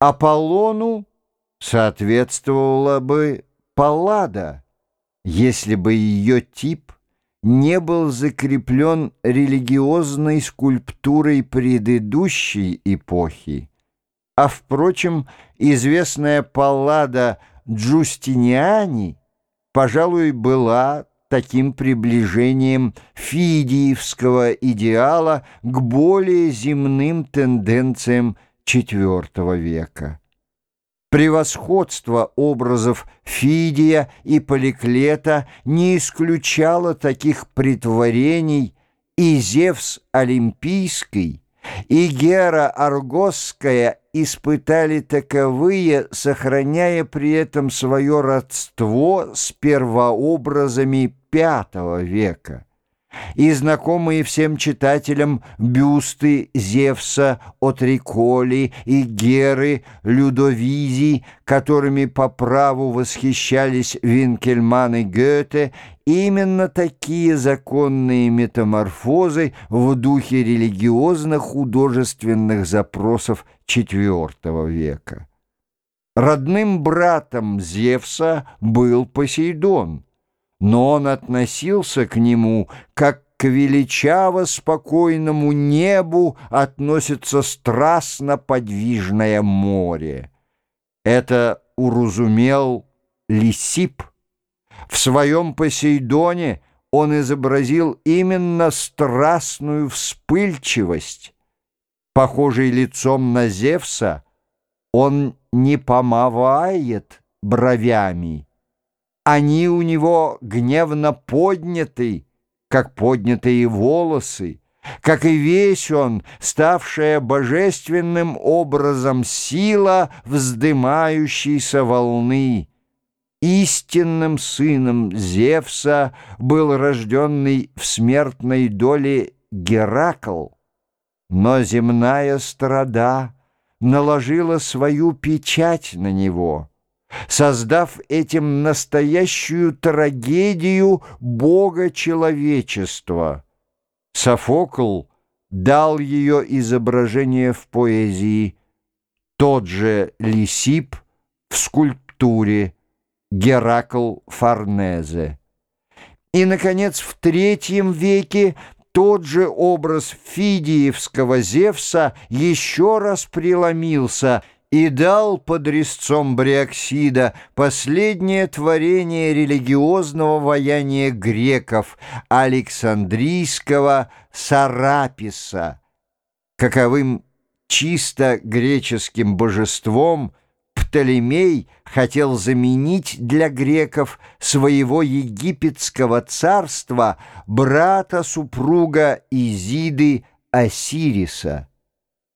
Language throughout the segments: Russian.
Аполлону соответствовала бы Паллада, если бы ее тип не был закреплен религиозной скульптурой предыдущей эпохи. А, впрочем, известная Паллада Джустиниани, пожалуй, была таким приближением фидиевского идеала к более земным тенденциям IV века. Превосходство образов Фидия и Поликлета не исключало таких притворений, и Зевс Олимпийский, и Гера Аргосская испытали таковые, сохраняя при этом свое родство с первообразами V века и знакомые всем читателям бюсты Зевса, Отриколи и Геры, Людовизий, которыми по праву восхищались Винкельман и Гёте, именно такие законные метаморфозы в духе религиозно-художественных запросов IV века. Родным братом Зевса был Посейдон – но он относился к нему как к величаво спокойному небу относится страстно подвижное море. Это уразумел Лисип. В своем Посейдоне он изобразил именно страстную вспыльчивость. Похожий лицом на Зевса, он не помывает бровями, они у него гневно подняты, как поднятые волосы, как и весь он, ставшая божественным образом сила вздымающейся волны. Истинным сыном Зевса был рожденный в смертной доле Геракл, но земная страда наложила свою печать на него — создав этим настоящую трагедию Бога человечества. Софокл дал ее изображение в поэзии, тот же Лисип в скульптуре Геракл Форнезе. И, наконец, в третьем веке тот же образ фидиевского Зевса еще раз преломился – и дал под резцом Бриоксида последнее творение религиозного ваяния греков Александрийского Сараписа, каковым чисто греческим божеством Птолемей хотел заменить для греков своего египетского царства брата-супруга Изиды Осириса.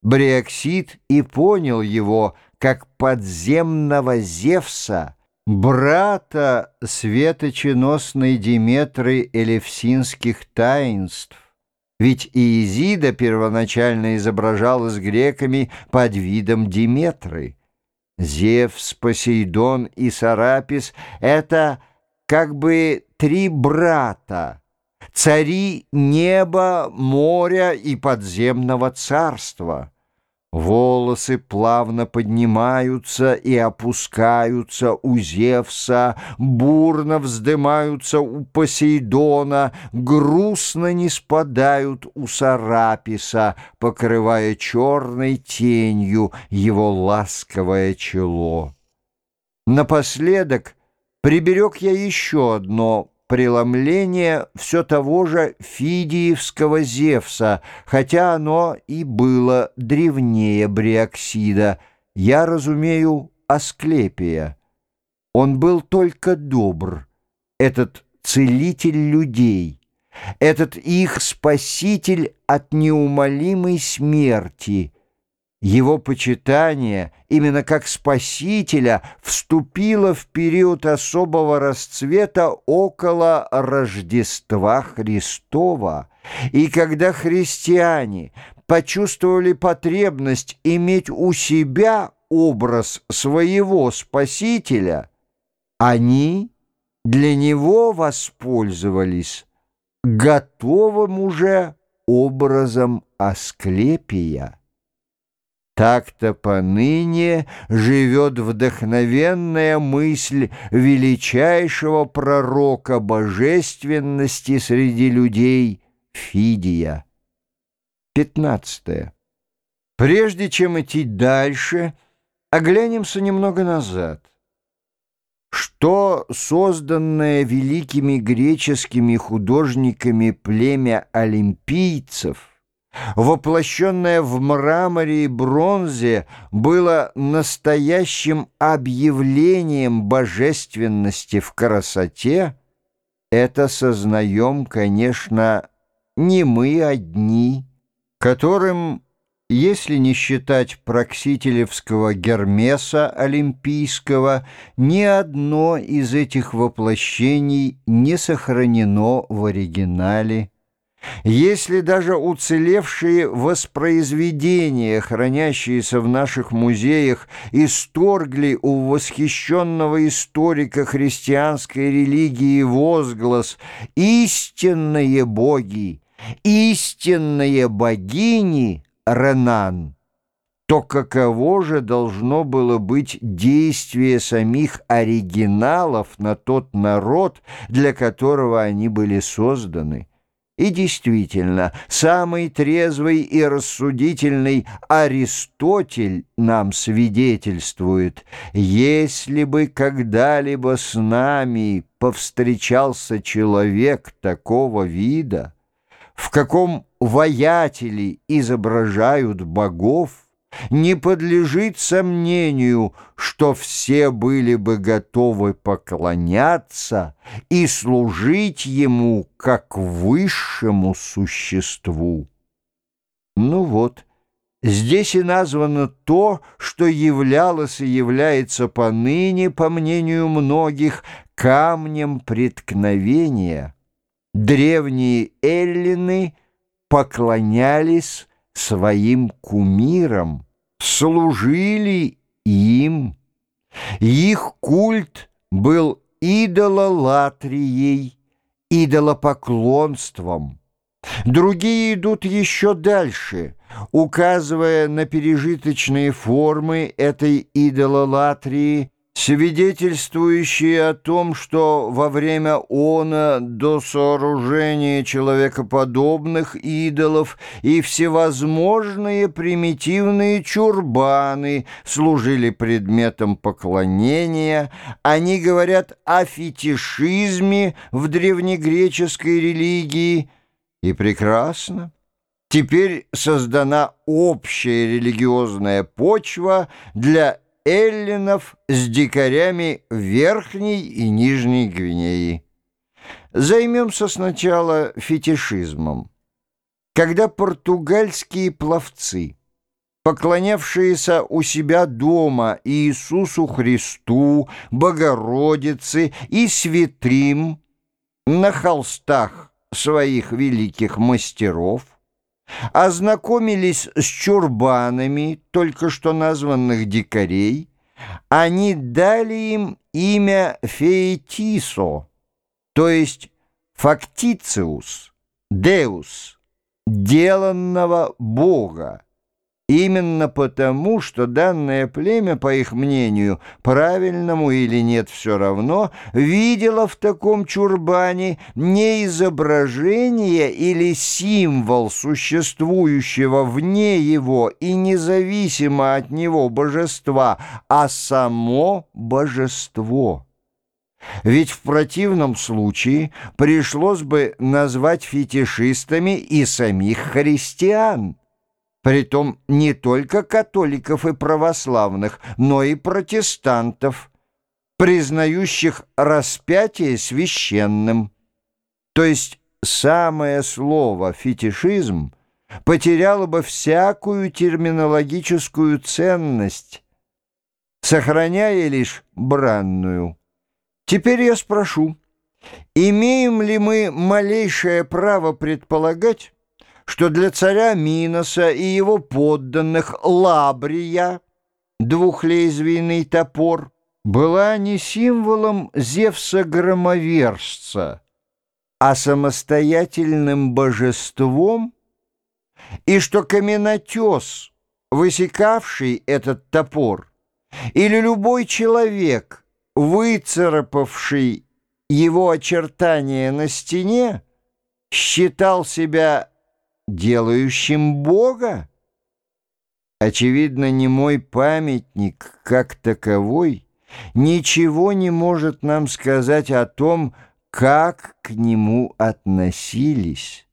Бриоксид и понял его как подземного Зевса, брата светоченосной Диметры элевсинских таинств. Ведь Иезида первоначально изображалась греками под видом Диметры. Зевс, Посейдон и Сарапис — это как бы три брата, цари неба, моря и подземного царства. Волосы плавно поднимаются и опускаются у Зевса, бурно вздымаются у Посейдона, грустно не спадают у Сараписа, покрывая черной тенью его ласковое чело. Напоследок приберег я еще одно преломление все того же фидиевского Зевса, хотя оно и было древнее Бриоксида, я разумею Асклепия. Он был только добр, этот целитель людей, этот их спаситель от неумолимой смерти — его почитание, именно как Спасителя, вступило в период особого расцвета около Рождества Христова. И когда христиане почувствовали потребность иметь у себя образ своего Спасителя, они для него воспользовались готовым уже образом Асклепия. Так-то поныне живет вдохновенная мысль величайшего пророка божественности среди людей Фидия. 15. Прежде чем идти дальше, оглянемся немного назад. Что созданное великими греческими художниками племя олимпийцев – воплощенное в мраморе и бронзе, было настоящим объявлением божественности в красоте, это сознаем, конечно, не мы одни, которым, если не считать проксителевского Гермеса Олимпийского, ни одно из этих воплощений не сохранено в оригинале если даже уцелевшие воспроизведения, хранящиеся в наших музеях, исторгли у восхищенного историка христианской религии возглас «Истинные боги, истинные богини Ренан», то каково же должно было быть действие самих оригиналов на тот народ, для которого они были созданы? И действительно, самый трезвый и рассудительный Аристотель нам свидетельствует, если бы когда-либо с нами повстречался человек такого вида, в каком воятели изображают богов, не подлежит сомнению, что все были бы готовы поклоняться и служить ему как высшему существу. Ну вот, здесь и названо то, что являлось и является поныне, по мнению многих, камнем преткновения. Древние эллины поклонялись своим кумирам, служили им. Их культ был идололатрией, идолопоклонством. Другие идут еще дальше, указывая на пережиточные формы этой идололатрии свидетельствующие о том, что во время она до сооружения человекоподобных идолов и всевозможные примитивные чурбаны служили предметом поклонения, они говорят о фетишизме в древнегреческой религии, и прекрасно. Теперь создана общая религиозная почва для эллинов с дикарями Верхней и Нижней Гвинеи. Займемся сначала фетишизмом. Когда португальские пловцы, поклонявшиеся у себя дома Иисусу Христу, Богородице и святым на холстах своих великих мастеров, ознакомились с чурбанами только что названных дикарей, они дали им имя Феетисо, то есть Фактициус, Деус, деланного Бога. Именно потому, что данное племя, по их мнению, правильному или нет все равно, видело в таком чурбане не изображение или символ существующего вне его и независимо от него божества, а само божество. Ведь в противном случае пришлось бы назвать фетишистами и самих христиан притом не только католиков и православных, но и протестантов, признающих распятие священным. То есть самое слово «фетишизм» потеряло бы всякую терминологическую ценность, сохраняя лишь бранную. Теперь я спрошу, имеем ли мы малейшее право предполагать, что для царя Миноса и его подданных Лабрия, двухлезвийный топор, была не символом Зевса-громовержца, а самостоятельным божеством, и что каменотес, высекавший этот топор, или любой человек, выцарапавший его очертания на стене, считал себя делающим Бога? Очевидно, не мой памятник как таковой ничего не может нам сказать о том, как к нему относились.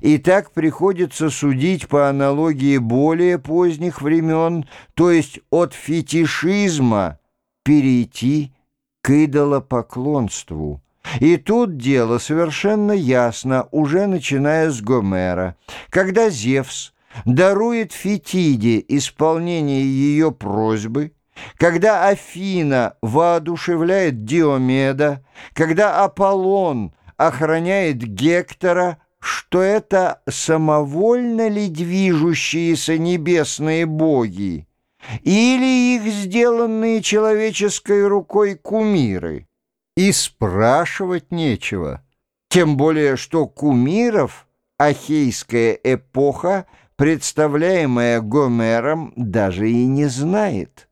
И так приходится судить по аналогии более поздних времен, то есть от фетишизма перейти к идолопоклонству. И тут дело совершенно ясно, уже начиная с Гомера, когда Зевс дарует Фетиде исполнение ее просьбы, когда Афина воодушевляет Диомеда, когда Аполлон охраняет Гектора – что это самовольно ли движущиеся небесные боги, или их сделанные человеческой рукой кумиры. И спрашивать нечего, тем более что кумиров ахейская эпоха, представляемая Гомером, даже и не знает.